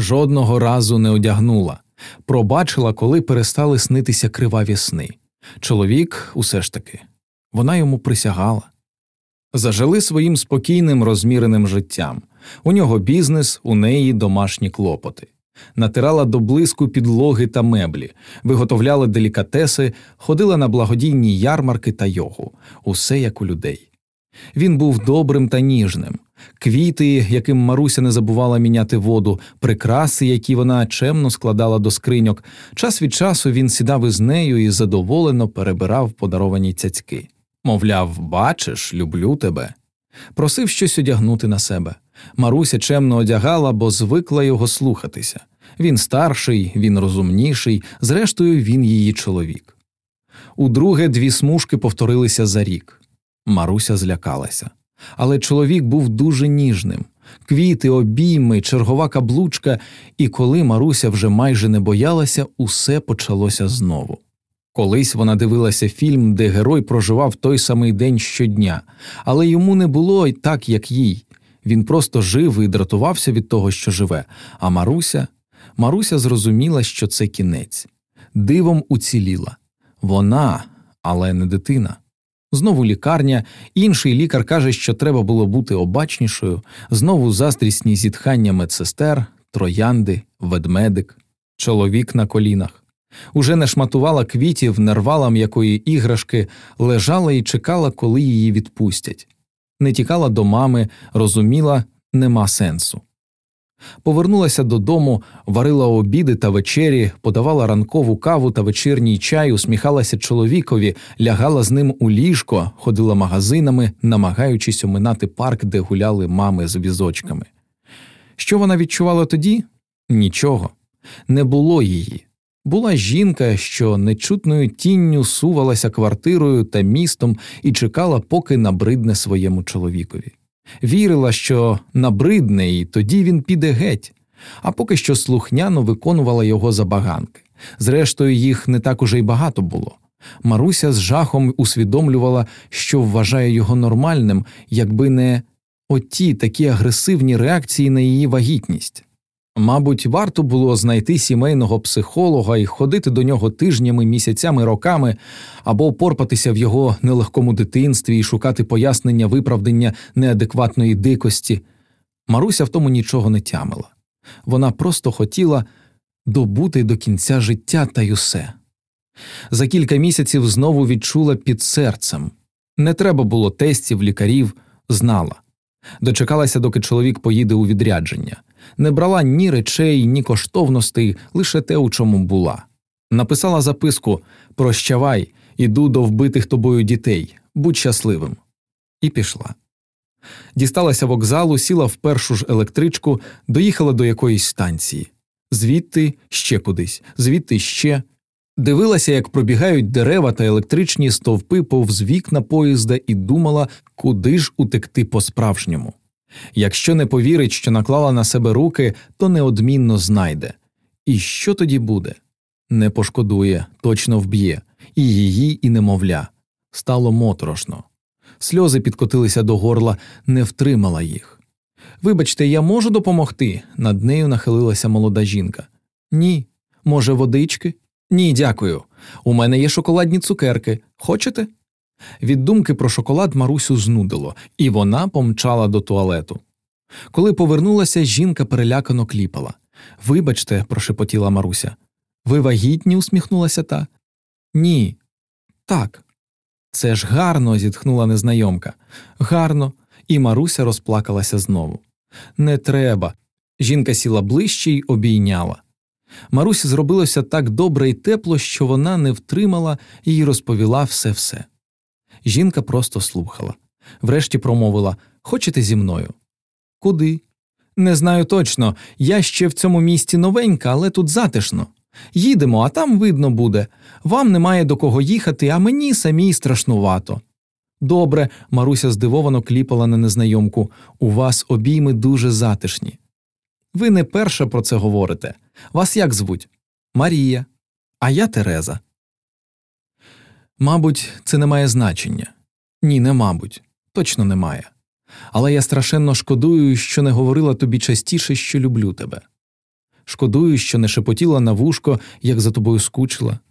жодного разу не одягнула, пробачила, коли перестали снитися криваві сни. Чоловік усе ж таки, вона йому присягала. Зажили своїм спокійним, розміреним життям. У нього бізнес, у неї домашні клопоти. Натирала до блиску підлоги та меблі, виготовляла делікатеси, ходила на благодійні ярмарки та йогу, усе як у людей. Він був добрим та ніжним, квіти, яким Маруся не забувала міняти воду, прикраси, які вона чемно складала до скриньок. Час від часу він сідав із нею і задоволено перебирав подаровані цяцьки. Мовляв, бачиш, люблю тебе. Просив щось одягнути на себе. Маруся чемно одягала, бо звикла його слухатися. Він старший, він розумніший, зрештою, він її чоловік. Удруге дві смужки повторилися за рік. Маруся злякалася. Але чоловік був дуже ніжним квіти, обійми, чергова каблучка, і коли Маруся вже майже не боялася, усе почалося знову. Колись вона дивилася фільм, де герой проживав той самий день щодня, але йому не було й так, як їй. Він просто жив і дратувався від того, що живе. А Маруся Маруся зрозуміла, що це кінець. Дивом уціліла. Вона, але не дитина. Знову лікарня, інший лікар каже, що треба було бути обачнішою, знову заздрісні зітхання медсестер, троянди, ведмедик, чоловік на колінах. Уже не шматувала квітів, не рвала м'якої іграшки, лежала і чекала, коли її відпустять. Не тікала до мами, розуміла, нема сенсу. Повернулася додому, варила обіди та вечері, подавала ранкову каву та вечірній чай, усміхалася чоловікові, лягала з ним у ліжко, ходила магазинами, намагаючись оминати парк, де гуляли мами з візочками. Що вона відчувала тоді? Нічого. Не було її. Була жінка, що нечутною тінню сувалася квартирою та містом і чекала, поки набридне своєму чоловікові. Вірила, що набридне, і тоді він піде геть, а поки що слухняно виконувала його забаганки. Зрештою, їх не так уже й багато було. Маруся з жахом усвідомлювала, що вважає його нормальним, якби не оті такі агресивні реакції на її вагітність. Мабуть, варто було знайти сімейного психолога і ходити до нього тижнями, місяцями, роками, або порпатися в його нелегкому дитинстві і шукати пояснення виправдання неадекватної дикості. Маруся в тому нічого не тямила. Вона просто хотіла добути до кінця життя та й усе. За кілька місяців знову відчула під серцем не треба було тестів, лікарів, знала. Дочекалася, доки чоловік поїде у відрядження не брала ні речей, ні коштовностей, лише те, у чому була. Написала записку Прощавай, іду до вбитих тобою дітей, будь щасливим. І пішла. Дісталася вокзалу, сіла в першу ж електричку, доїхала до якоїсь станції, звідти ще кудись, звідти ще. Дивилася, як пробігають дерева та електричні стовпи повз вікна поїзда, і думала, куди ж утекти по справжньому. Якщо не повірить, що наклала на себе руки, то неодмінно знайде. І що тоді буде? Не пошкодує, точно вб'є, і її, і немовля. Стало моторошно. Сльози підкотилися до горла, не втримала їх. Вибачте, я можу допомогти? Над нею нахилилася молода жінка. Ні. Може, водички? Ні, дякую. У мене є шоколадні цукерки. Хочете? Від думки про шоколад Марусю знудило, і вона помчала до туалету. Коли повернулася, жінка перелякано кліпала. Вибачте, прошепотіла Маруся. Ви вагітні? усміхнулася та. Ні. Так. Це ж гарно. зітхнула незнайомка. Гарно. І Маруся розплакалася знову. Не треба. Жінка сіла ближче й обійняла. Марусі зробилося так добре і тепло, що вона не втримала і розповіла все все. Жінка просто слухала. Врешті промовила Хочете зі мною? Куди? Не знаю точно. Я ще в цьому місті новенька, але тут затишно. Їдемо, а там видно буде. Вам немає до кого їхати, а мені самій страшнувато. Добре, Маруся здивовано кліпала на незнайомку. У вас обійми дуже затишні. Ви не перша про це говорите. Вас як звуть? Марія, а я Тереза. Мабуть, це не має значення. Ні, не мабуть, точно немає. Але я страшенно шкодую, що не говорила тобі частіше, що люблю тебе. Шкодую, що не шепотіла на вушко, як за тобою скучила.